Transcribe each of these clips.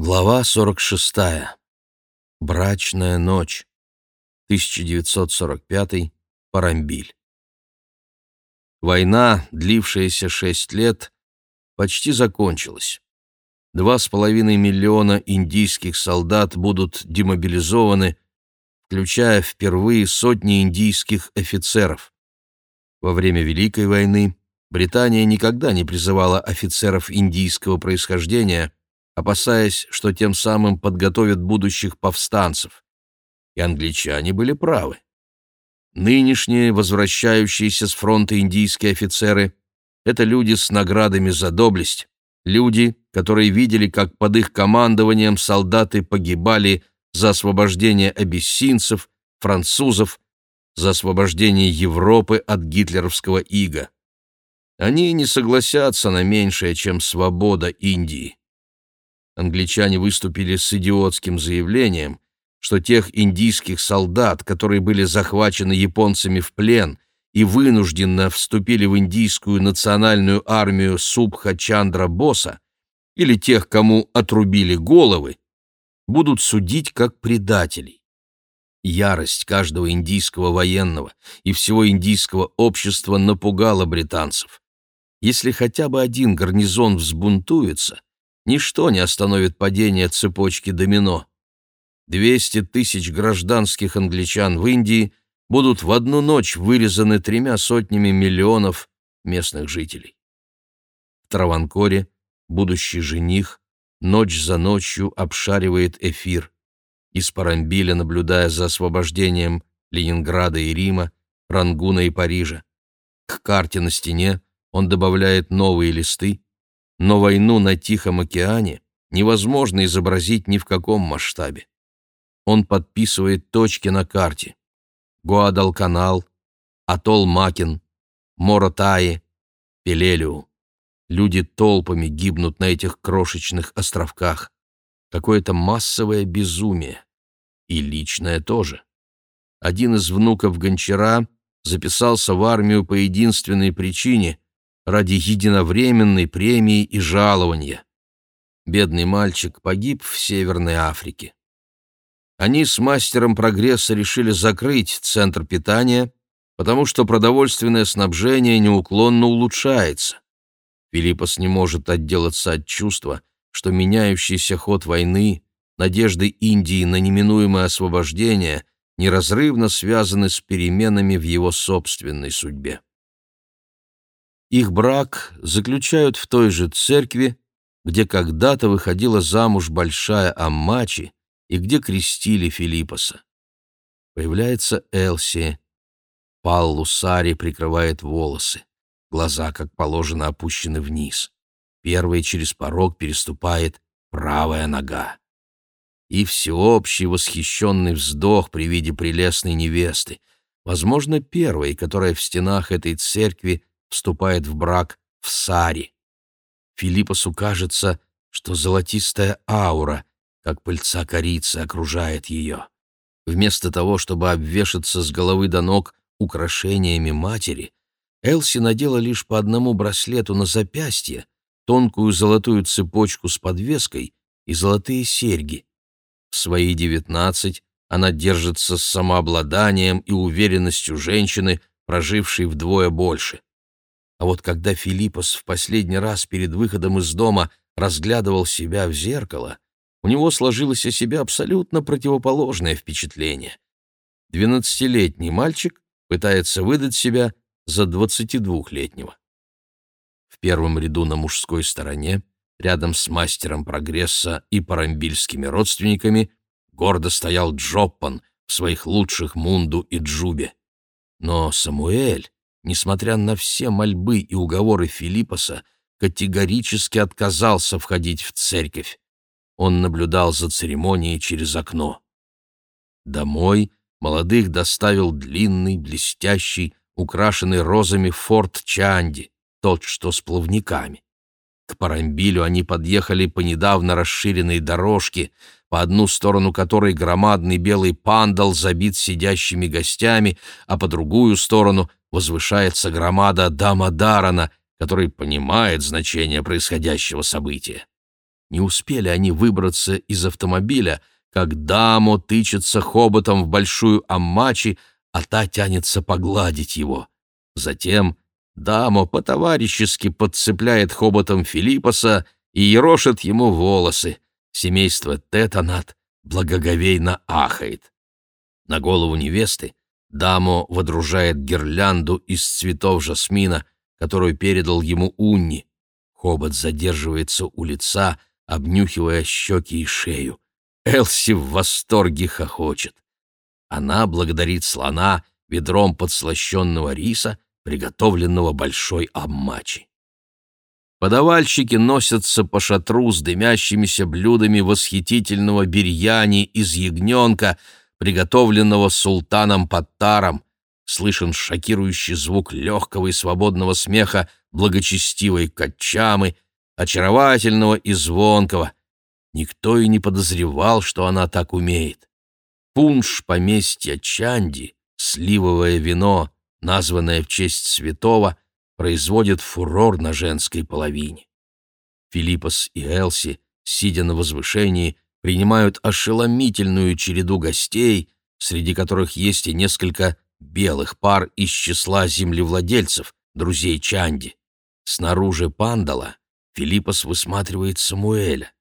Глава 46. Брачная ночь. 1945. Парамбиль. Война, длившаяся шесть лет, почти закончилась. Два с половиной миллиона индийских солдат будут демобилизованы, включая впервые сотни индийских офицеров. Во время Великой войны Британия никогда не призывала офицеров индийского происхождения – опасаясь, что тем самым подготовят будущих повстанцев. И англичане были правы. Нынешние, возвращающиеся с фронта индийские офицеры — это люди с наградами за доблесть, люди, которые видели, как под их командованием солдаты погибали за освобождение абиссинцев, французов, за освобождение Европы от гитлеровского ига. Они не согласятся на меньшее, чем свобода Индии англичане выступили с идиотским заявлением, что тех индийских солдат, которые были захвачены японцами в плен и вынужденно вступили в индийскую национальную армию Субха Чандра Боса, или тех, кому отрубили головы, будут судить как предателей. Ярость каждого индийского военного и всего индийского общества напугала британцев. Если хотя бы один гарнизон взбунтуется, Ничто не остановит падение цепочки домино. 200 тысяч гражданских англичан в Индии будут в одну ночь вырезаны тремя сотнями миллионов местных жителей. В Траванкоре будущий жених ночь за ночью обшаривает эфир. Из Парамбиля, наблюдая за освобождением Ленинграда и Рима, Рангуна и Парижа. К карте на стене он добавляет новые листы, но войну на Тихом океане невозможно изобразить ни в каком масштабе. Он подписывает точки на карте. Гуадалканал, атолл Макин, Моротаи, Пелелиу. Люди толпами гибнут на этих крошечных островках. Какое-то массовое безумие. И личное тоже. Один из внуков Гончара записался в армию по единственной причине — ради единовременной премии и жалования. Бедный мальчик погиб в Северной Африке. Они с мастером прогресса решили закрыть центр питания, потому что продовольственное снабжение неуклонно улучшается. Филиппос не может отделаться от чувства, что меняющийся ход войны, надежды Индии на неминуемое освобождение неразрывно связаны с переменами в его собственной судьбе. Их брак заключают в той же церкви, где когда-то выходила замуж большая Аммачи и где крестили Филиппоса. Появляется Элси. Паллу Сари прикрывает волосы. Глаза, как положено, опущены вниз. Первой через порог переступает правая нога. И всеобщий восхищенный вздох при виде прелестной невесты, возможно, первой, которая в стенах этой церкви вступает в брак в Саре. Филиппосу кажется, что золотистая аура, как пыльца корицы, окружает ее. Вместо того, чтобы обвешаться с головы до ног украшениями матери, Элси надела лишь по одному браслету на запястье, тонкую золотую цепочку с подвеской и золотые серьги. В свои девятнадцать она держится с самообладанием и уверенностью женщины, прожившей вдвое больше. А вот когда Филиппос в последний раз перед выходом из дома разглядывал себя в зеркало, у него сложилось о себе абсолютно противоположное впечатление. Двенадцатилетний мальчик пытается выдать себя за двадцатидвухлетнего. В первом ряду на мужской стороне, рядом с мастером прогресса и парамбильскими родственниками, гордо стоял Джоппан в своих лучших мунду и джубе. Но Самуэль, несмотря на все мольбы и уговоры Филиппоса, категорически отказался входить в церковь. Он наблюдал за церемонией через окно. Домой молодых доставил длинный, блестящий, украшенный розами форт Чанди, тот, что с плавниками. К Парамбилю они подъехали по недавно расширенной дорожке, по одну сторону которой громадный белый пандал забит сидящими гостями, а по другую сторону возвышается громада Дамадарана, который понимает значение происходящего события. Не успели они выбраться из автомобиля, как Дамо тычется хоботом в большую аммачи, а та тянется погладить его. Затем Дамо по-товарищески подцепляет хоботом Филиппоса и ерошит ему волосы. Семейство Тетанат благоговейно ахает. На голову невесты Дамо водружает гирлянду из цветов жасмина, которую передал ему Унни. Хобот задерживается у лица, обнюхивая щеки и шею. Элси в восторге хохочет. Она благодарит слона ведром подслащенного риса, приготовленного большой аммачи. Подавальщики носятся по шатру с дымящимися блюдами восхитительного бирьяни из ягненка, приготовленного султаном Паттаром. Слышен шокирующий звук легкого и свободного смеха благочестивой Качамы, очаровательного и звонкого. Никто и не подозревал, что она так умеет. Пунш поместья Чанди, сливовое вино, названное в честь святого, производит фурор на женской половине. Филиппос и Элси, сидя на возвышении, принимают ошеломительную череду гостей, среди которых есть и несколько белых пар из числа землевладельцев, друзей Чанди. Снаружи пандала Филиппос высматривает Самуэля.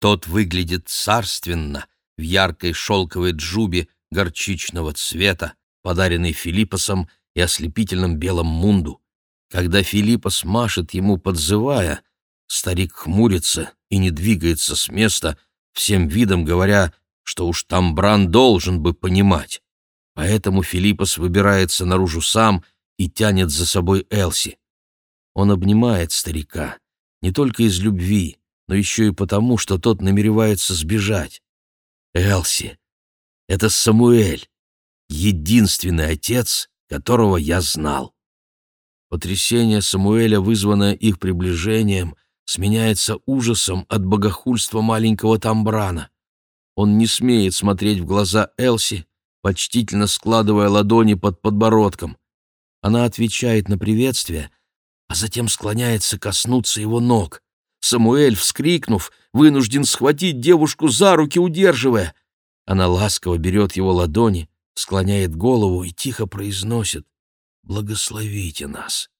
Тот выглядит царственно, в яркой шелковой джубе горчичного цвета, подаренной Филиппосом и ослепительном белом мунду. Когда Филиппос машет ему, подзывая, старик хмурится и не двигается с места, всем видом говоря, что уж Тамбран должен бы понимать. Поэтому Филиппос выбирается наружу сам и тянет за собой Элси. Он обнимает старика, не только из любви, но еще и потому, что тот намеревается сбежать. Элси, это Самуэль, единственный отец, которого я знал. Потрясение Самуэля, вызванное их приближением, сменяется ужасом от богохульства маленького Тамбрана. Он не смеет смотреть в глаза Элси, почтительно складывая ладони под подбородком. Она отвечает на приветствие, а затем склоняется коснуться его ног. Самуэль, вскрикнув, вынужден схватить девушку за руки, удерживая. Она ласково берет его ладони, склоняет голову и тихо произносит «Благословите нас».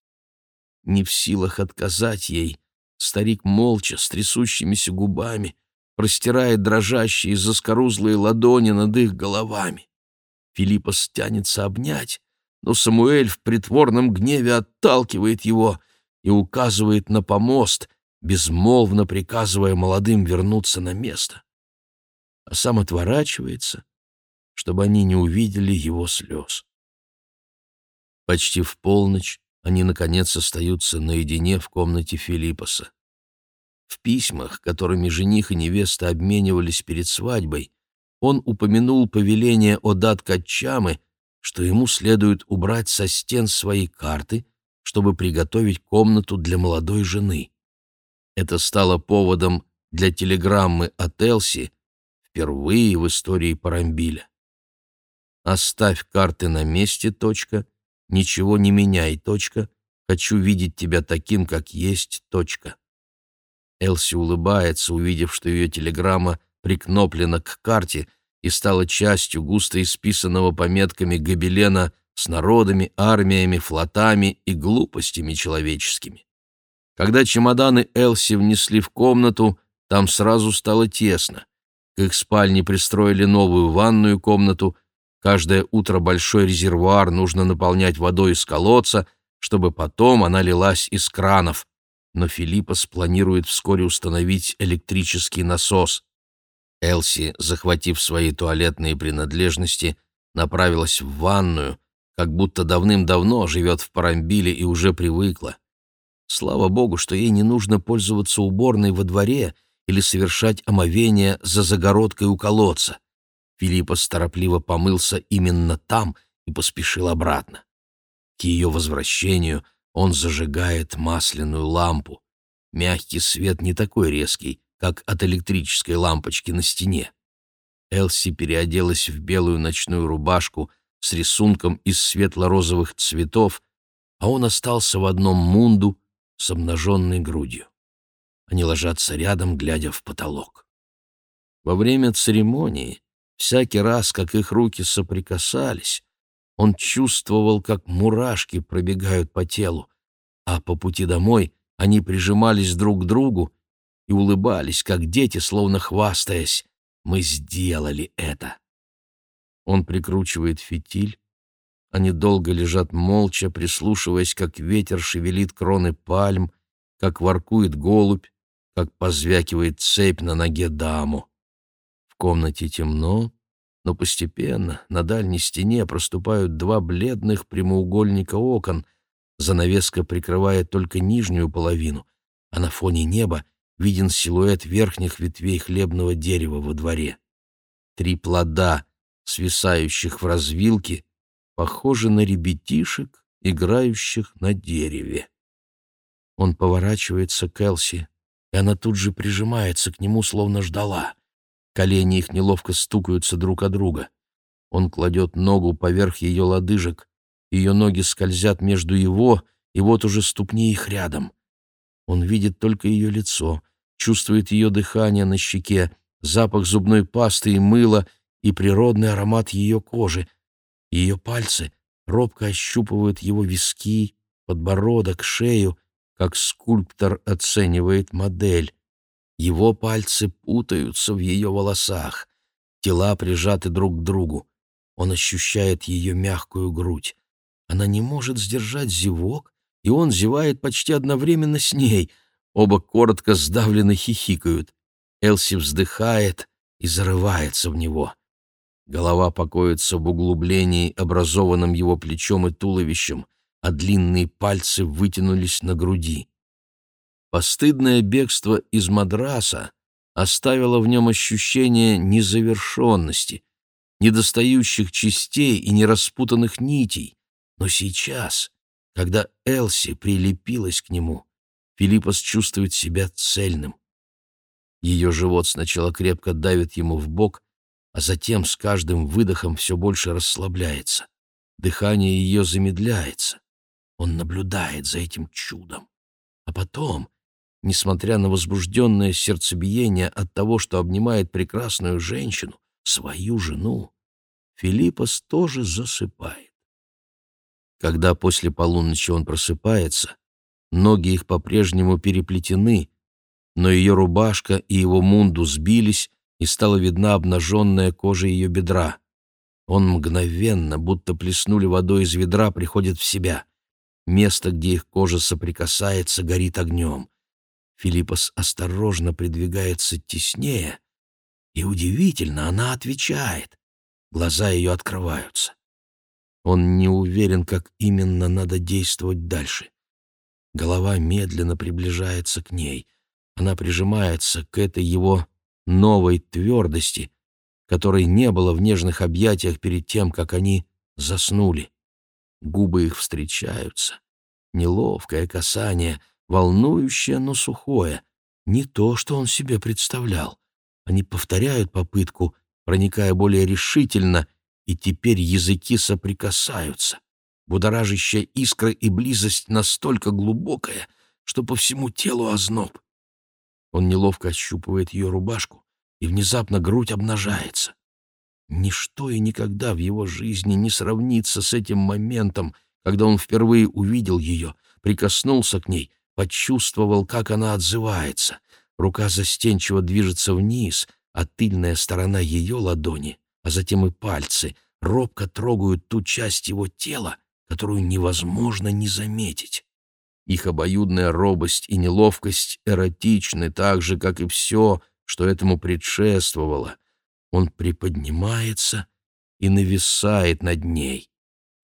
Не в силах отказать ей, старик молча, с трясущимися губами, простирает дрожащие заскорузлые ладони над их головами. Филиппа стянется обнять, но Самуэль в притворном гневе отталкивает его и указывает на помост, безмолвно приказывая молодым вернуться на место. А сам отворачивается, чтобы они не увидели его слез. Почти в полночь они, наконец, остаются наедине в комнате Филиппоса. В письмах, которыми жених и невеста обменивались перед свадьбой, он упомянул повеление Одат Качамы, что ему следует убрать со стен свои карты, чтобы приготовить комнату для молодой жены. Это стало поводом для телеграммы от Элси впервые в истории Парамбиля. «Оставь карты на месте, точка, ничего не меняй, точка, хочу видеть тебя таким, как есть, точка». Элси улыбается, увидев, что ее телеграмма прикноплена к карте и стала частью густо исписанного пометками гобелена с народами, армиями, флотами и глупостями человеческими. Когда чемоданы Элси внесли в комнату, там сразу стало тесно. К их спальне пристроили новую ванную комнату. Каждое утро большой резервуар нужно наполнять водой из колодца, чтобы потом она лилась из кранов. Но Филиппос планирует вскоре установить электрический насос. Элси, захватив свои туалетные принадлежности, направилась в ванную, как будто давным-давно живет в Парамбиле и уже привыкла. Слава богу, что ей не нужно пользоваться уборной во дворе или совершать омовение за загородкой у колодца. Филиппос торопливо помылся именно там и поспешил обратно. К ее возвращению он зажигает масляную лампу. Мягкий свет не такой резкий, как от электрической лампочки на стене. Элси переоделась в белую ночную рубашку с рисунком из светло-розовых цветов, а он остался в одном мунду с обнаженной грудью. Они ложатся рядом, глядя в потолок. Во время церемонии, всякий раз, как их руки соприкасались, он чувствовал, как мурашки пробегают по телу, а по пути домой они прижимались друг к другу и улыбались, как дети, словно хвастаясь. «Мы сделали это!» Он прикручивает фитиль. Они долго лежат молча, прислушиваясь, как ветер шевелит кроны пальм, как воркует голубь, как позвякивает цепь на ноге даму. Комнате темно, но постепенно на дальней стене проступают два бледных прямоугольника окон, занавеска прикрывает только нижнюю половину, а на фоне неба виден силуэт верхних ветвей хлебного дерева во дворе. Три плода, свисающих в развилке, похожи на ребятишек, играющих на дереве. Он поворачивается к Элси, и она тут же прижимается к нему, словно ждала. Колени их неловко стукаются друг о друга. Он кладет ногу поверх ее лодыжек, ее ноги скользят между его, и вот уже ступни их рядом. Он видит только ее лицо, чувствует ее дыхание на щеке, запах зубной пасты и мыла и природный аромат ее кожи. Ее пальцы робко ощупывают его виски, подбородок, шею, как скульптор оценивает модель. Его пальцы путаются в ее волосах. Тела прижаты друг к другу. Он ощущает ее мягкую грудь. Она не может сдержать зевок, и он зевает почти одновременно с ней. Оба коротко сдавленно хихикают. Элси вздыхает и зарывается в него. Голова покоится в углублении, образованном его плечом и туловищем, а длинные пальцы вытянулись на груди. Постыдное бегство из Мадраса оставило в нем ощущение незавершенности, недостающих частей и нераспутанных нитей. Но сейчас, когда Элси прилепилась к нему, Филиппос чувствует себя цельным. Ее живот сначала крепко давит ему в бок, а затем с каждым выдохом все больше расслабляется. Дыхание ее замедляется. Он наблюдает за этим чудом. А потом, несмотря на возбужденное сердцебиение от того, что обнимает прекрасную женщину, свою жену, Филиппос тоже засыпает. Когда после полуночи он просыпается, ноги их по-прежнему переплетены, но ее рубашка и его мунду сбились, и стала видна обнаженная кожа ее бедра. Он мгновенно, будто плеснули водой из ведра, приходит в себя. Место, где их кожа соприкасается, горит огнем. Филиппос осторожно придвигается теснее, и удивительно, она отвечает. Глаза ее открываются. Он не уверен, как именно надо действовать дальше. Голова медленно приближается к ней. Она прижимается к этой его новой твердости, которой не было в нежных объятиях перед тем, как они заснули. Губы их встречаются. Неловкое касание, волнующее, но сухое. Не то, что он себе представлял. Они повторяют попытку, проникая более решительно, и теперь языки соприкасаются. Будоражащая искра и близость настолько глубокая, что по всему телу озноб. Он неловко ощупывает ее рубашку, и внезапно грудь обнажается. Ничто и никогда в его жизни не сравнится с этим моментом, когда он впервые увидел ее, прикоснулся к ней, почувствовал, как она отзывается. Рука застенчиво движется вниз, а тыльная сторона ее ладони, а затем и пальцы, робко трогают ту часть его тела, которую невозможно не заметить. Их обоюдная робость и неловкость эротичны так же, как и все, что этому предшествовало. Он приподнимается и нависает над ней,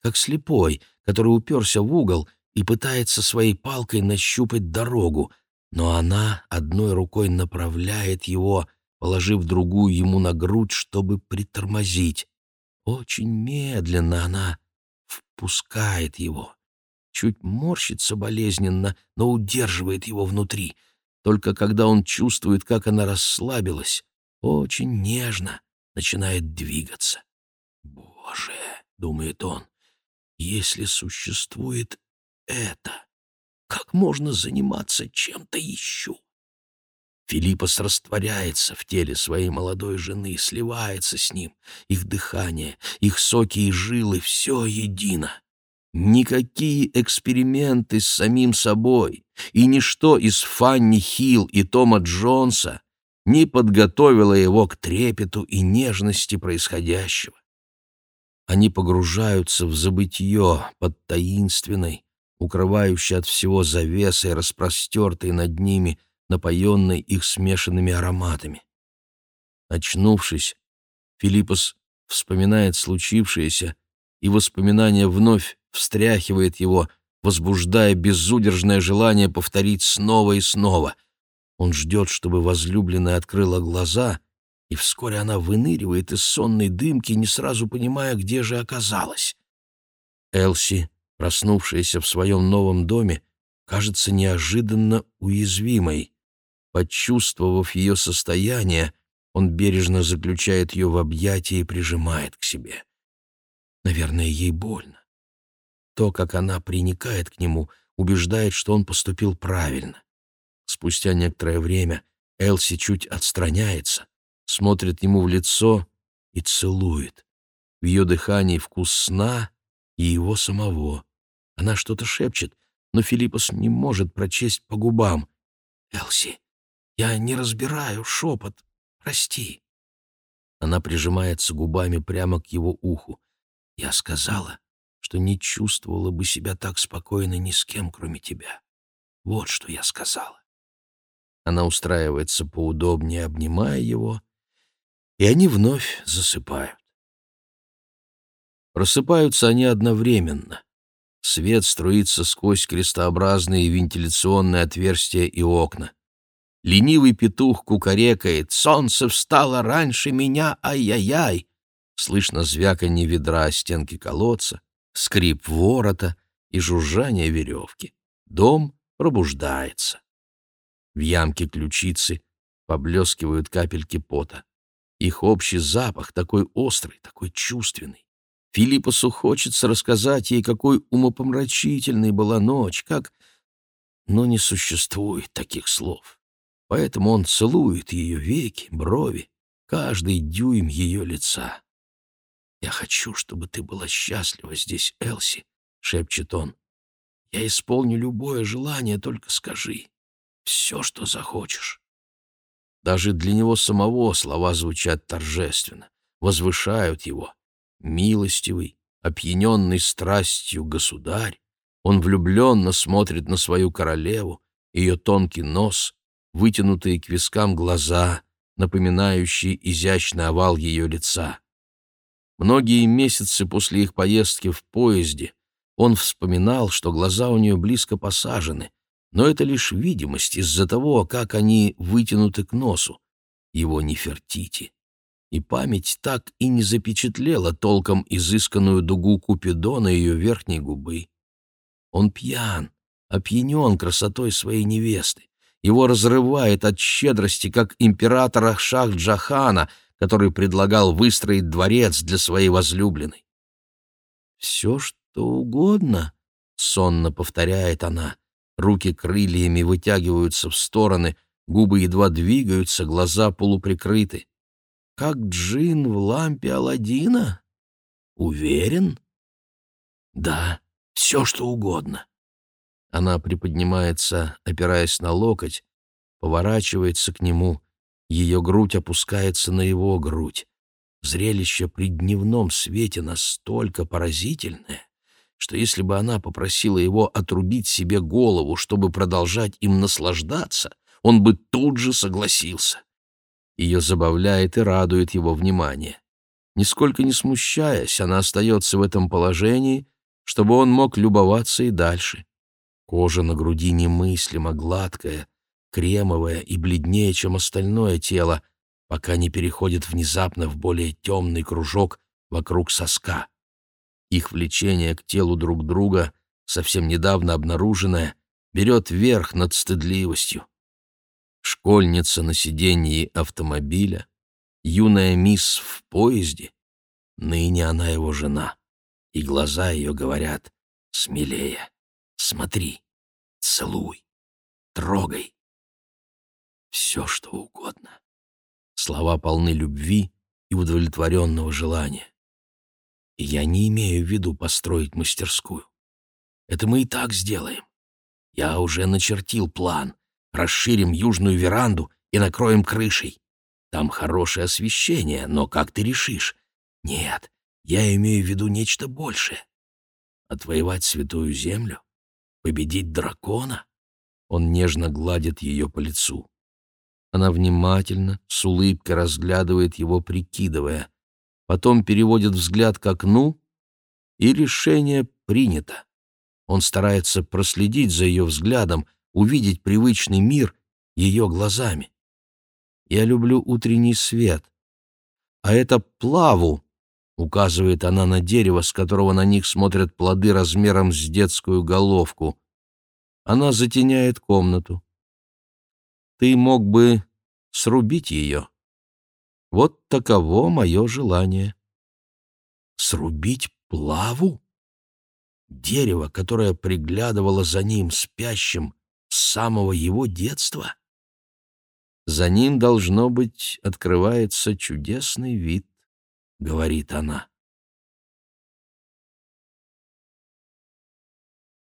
как слепой, который уперся в угол и пытается своей палкой нащупать дорогу, но она одной рукой направляет его, положив другую ему на грудь, чтобы притормозить. Очень медленно она впускает его. Чуть морщится болезненно, но удерживает его внутри. Только когда он чувствует, как она расслабилась, очень нежно начинает двигаться. «Боже!» — думает он. «Если существует это. Как можно заниматься чем-то еще? Филиппос растворяется в теле своей молодой жены, сливается с ним. Их дыхание, их соки и жилы — все едино. Никакие эксперименты с самим собой и ничто из Фанни Хилл и Тома Джонса не подготовило его к трепету и нежности происходящего. Они погружаются в забытье под таинственной, укрывающей от всего завесой, распростертой над ними напоенной их смешанными ароматами. Очнувшись, Филиппос вспоминает случившееся, и воспоминание вновь встряхивает его, возбуждая безудержное желание повторить снова и снова. Он ждет, чтобы возлюбленная открыла глаза, и вскоре она выныривает из сонной дымки, не сразу понимая, где же оказалась. Элси, проснувшаяся в своем новом доме, кажется неожиданно уязвимой. Почувствовав ее состояние, он бережно заключает ее в объятия и прижимает к себе. Наверное, ей больно. То, как она приникает к нему, убеждает, что он поступил правильно. Спустя некоторое время Элси чуть отстраняется, смотрит ему в лицо и целует. В ее дыхании вкус сна и его самого. Она что-то шепчет, но Филиппос не может прочесть по губам. «Элси, я не разбираю шепот. Прости. Она прижимается губами прямо к его уху. Я сказала, что не чувствовала бы себя так спокойно ни с кем, кроме тебя. Вот что я сказала. Она устраивается поудобнее, обнимая его, и они вновь засыпают. Просыпаются они одновременно. Свет струится сквозь крестообразные вентиляционные отверстия и окна. Ленивый петух кукарекает «Солнце встало раньше меня, ай-яй-яй!» Слышно звяканье ведра о стенки колодца, скрип ворота и жужжание веревки. Дом пробуждается. В ямке ключицы поблескивают капельки пота. Их общий запах такой острый, такой чувственный. Филиппосу хочется рассказать ей, какой умопомрачительной была ночь, как... Но не существует таких слов. Поэтому он целует ее веки, брови, каждый дюйм ее лица. «Я хочу, чтобы ты была счастлива здесь, Элси», — шепчет он. «Я исполню любое желание, только скажи. Все, что захочешь». Даже для него самого слова звучат торжественно, возвышают его. Милостивый, опьяненный страстью государь, он влюбленно смотрит на свою королеву, ее тонкий нос, вытянутые к вискам глаза, напоминающие изящный овал ее лица. Многие месяцы после их поездки в поезде он вспоминал, что глаза у нее близко посажены, но это лишь видимость из-за того, как они вытянуты к носу, его Нефертити. И память так и не запечатлела толком изысканную дугу Купидона ее верхней губы. Он пьян, опьянен красотой своей невесты, его разрывает от щедрости, как императора Шах-Джахана, который предлагал выстроить дворец для своей возлюбленной. «Все, что угодно», — сонно повторяет она. Руки крыльями вытягиваются в стороны, губы едва двигаются, глаза полуприкрыты. «Как джин в лампе Аладдина? Уверен?» «Да, все, что угодно». Она приподнимается, опираясь на локоть, поворачивается к нему, ее грудь опускается на его грудь. Зрелище при дневном свете настолько поразительное, что если бы она попросила его отрубить себе голову, чтобы продолжать им наслаждаться, он бы тут же согласился. Ее забавляет и радует его внимание. Нисколько не смущаясь, она остается в этом положении, чтобы он мог любоваться и дальше. Кожа на груди немыслимо гладкая, кремовая и бледнее, чем остальное тело, пока не переходит внезапно в более темный кружок вокруг соска. Их влечение к телу друг друга, совсем недавно обнаруженное, берет верх над стыдливостью. Школьница на сиденье автомобиля, юная мисс в поезде, ныне она его жена, и глаза ее говорят «смелее». Смотри, целуй, трогай. все, что угодно. Слова полны любви и удовлетворенного желания. И я не имею в виду построить мастерскую. Это мы и так сделаем. Я уже начертил план. Расширим южную веранду и накроем крышей. Там хорошее освещение, но как ты решишь? Нет, я имею в виду нечто большее. Отвоевать святую землю? Победить дракона? Он нежно гладит ее по лицу. Она внимательно, с улыбкой разглядывает его, прикидывая. Потом переводит взгляд к окну, и решение принято. Он старается проследить за ее взглядом, увидеть привычный мир ее глазами. Я люблю утренний свет. А это плаву, указывает она на дерево, с которого на них смотрят плоды размером с детскую головку. Она затеняет комнату. Ты мог бы срубить ее. Вот таково мое желание. Срубить плаву? Дерево, которое приглядывало за ним спящим самого его детства? За ним, должно быть, открывается чудесный вид, — говорит она.